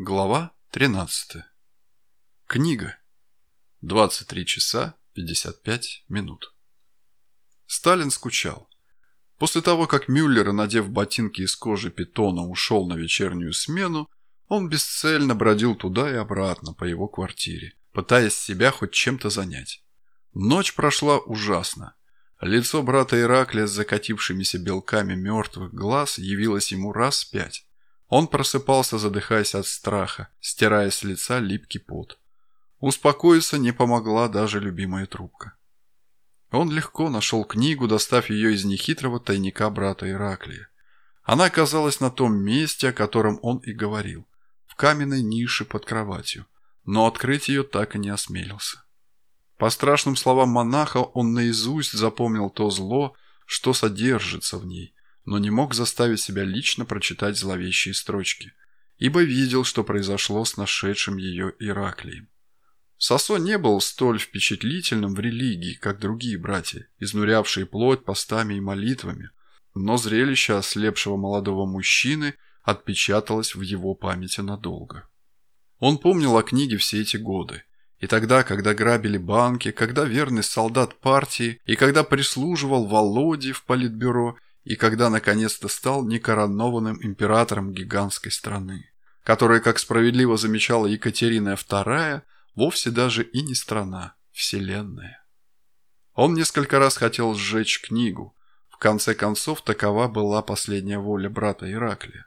Глава 13. Книга. 23 часа 55 минут. Сталин скучал. После того, как Мюллер, надев ботинки из кожи питона, ушел на вечернюю смену, он бесцельно бродил туда и обратно по его квартире, пытаясь себя хоть чем-то занять. Ночь прошла ужасно. Лицо брата Ираклия с закатившимися белками мертвых глаз явилось ему раз пять. Он просыпался, задыхаясь от страха, стирая с лица липкий пот. Успокоиться не помогла даже любимая трубка. Он легко нашел книгу, достав ее из нехитрого тайника брата Ираклия. Она оказалась на том месте, о котором он и говорил, в каменной нише под кроватью, но открыть ее так и не осмелился. По страшным словам монаха, он наизусть запомнил то зло, что содержится в ней, но не мог заставить себя лично прочитать зловещие строчки, ибо видел, что произошло с нашедшим ее Ираклием. Сосо не был столь впечатлительным в религии, как другие братья, изнурявшие плоть постами и молитвами, но зрелище ослепшего молодого мужчины отпечаталось в его памяти надолго. Он помнил о книге все эти годы, и тогда, когда грабили банки, когда верный солдат партии и когда прислуживал Володе в политбюро и когда наконец-то стал некоронованным императором гигантской страны, которая, как справедливо замечала Екатерина II, вовсе даже и не страна, вселенная. Он несколько раз хотел сжечь книгу, в конце концов такова была последняя воля брата Ираклия.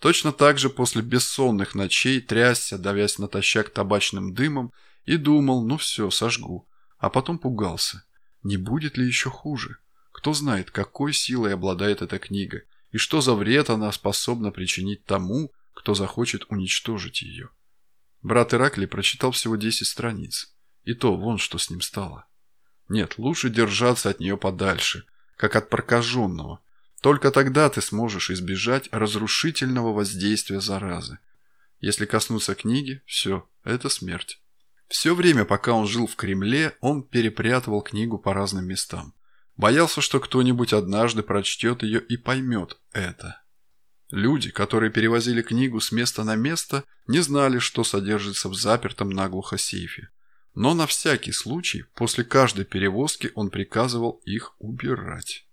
Точно так же после бессонных ночей трясся, давясь натощак табачным дымом, и думал, ну все, сожгу, а потом пугался, не будет ли еще хуже. Кто знает, какой силой обладает эта книга, и что за вред она способна причинить тому, кто захочет уничтожить ее. Брат Иракли прочитал всего 10 страниц, и то вон что с ним стало. Нет, лучше держаться от нее подальше, как от прокаженного. Только тогда ты сможешь избежать разрушительного воздействия заразы. Если коснуться книги, все, это смерть. Все время, пока он жил в Кремле, он перепрятывал книгу по разным местам. Боялся, что кто-нибудь однажды прочтет ее и поймет это. Люди, которые перевозили книгу с места на место, не знали, что содержится в запертом наглухо сейфе. Но на всякий случай, после каждой перевозки он приказывал их убирать.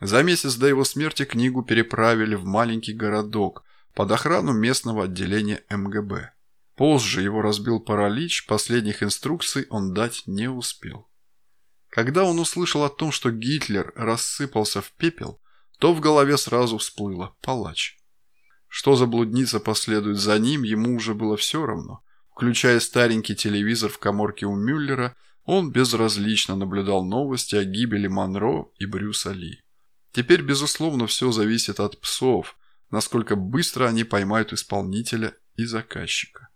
За месяц до его смерти книгу переправили в маленький городок под охрану местного отделения МГБ. Позже его разбил паралич, последних инструкций он дать не успел. Когда он услышал о том, что Гитлер рассыпался в пепел, то в голове сразу всплыло «палач». Что за блудница последует за ним, ему уже было все равно. Включая старенький телевизор в коморке у Мюллера, он безразлично наблюдал новости о гибели Монро и Брюса Ли. Теперь, безусловно, все зависит от псов, насколько быстро они поймают исполнителя и заказчика.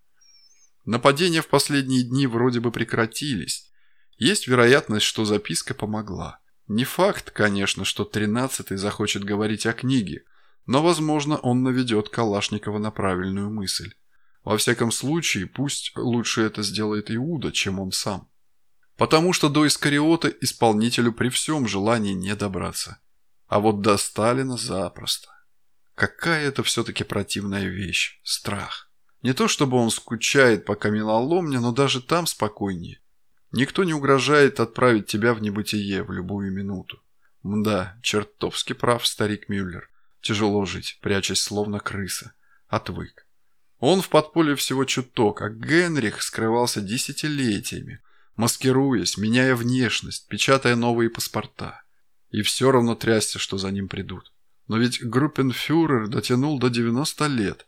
Нападения в последние дни вроде бы прекратились, есть вероятность, что записка помогла. Не факт, конечно, что тринадцатый захочет говорить о книге, но, возможно, он наведет Калашникова на правильную мысль. Во всяком случае, пусть лучше это сделает Иуда, чем он сам. Потому что до Искариота исполнителю при всем желании не добраться. А вот до Сталина запросто. Какая это все-таки противная вещь – страх. Не то чтобы он скучает по каменоломне, но даже там спокойнее. Никто не угрожает отправить тебя в небытие в любую минуту. Мда, чертовски прав старик Мюллер. Тяжело жить, прячась словно крыса. Отвык. Он в подполье всего чуток, а Генрих скрывался десятилетиями, маскируясь, меняя внешность, печатая новые паспорта. И все равно трясся, что за ним придут. Но ведь группенфюрер дотянул до 90 лет.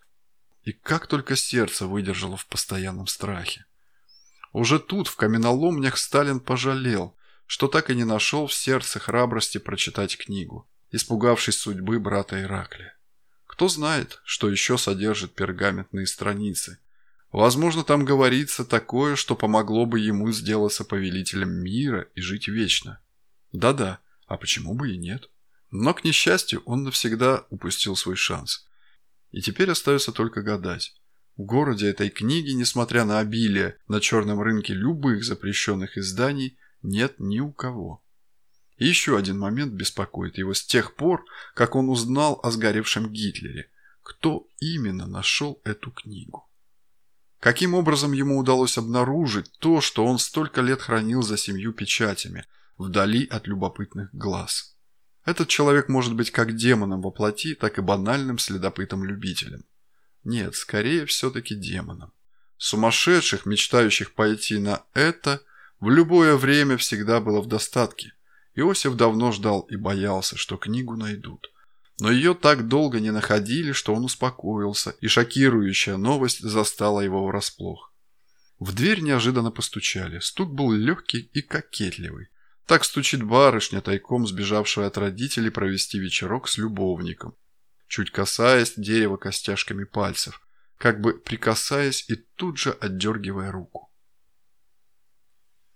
И как только сердце выдержало в постоянном страхе. Уже тут, в каменоломнях, Сталин пожалел, что так и не нашел в сердце храбрости прочитать книгу, испугавшись судьбы брата Ираклия. Кто знает, что еще содержит пергаментные страницы. Возможно, там говорится такое, что помогло бы ему сделаться повелителем мира и жить вечно. Да-да, а почему бы и нет? Но, к несчастью, он навсегда упустил свой шанс. И теперь остается только гадать, в городе этой книги, несмотря на обилие на черном рынке любых запрещенных изданий, нет ни у кого. Еще один момент беспокоит его с тех пор, как он узнал о сгоревшем Гитлере. кто именно нашел эту книгу. Каким образом ему удалось обнаружить то, что он столько лет хранил за семью печатями, вдали от любопытных глаз? Этот человек может быть как демоном во плоти, так и банальным следопытом-любителем. Нет, скорее все-таки демоном. Сумасшедших, мечтающих пойти на это, в любое время всегда было в достатке. Иосиф давно ждал и боялся, что книгу найдут. Но ее так долго не находили, что он успокоился, и шокирующая новость застала его врасплох. В дверь неожиданно постучали. Стук был легкий и кокетливый. Так стучит барышня, тайком сбежавшая от родителей провести вечерок с любовником, чуть касаясь дерева костяшками пальцев, как бы прикасаясь и тут же отдергивая руку.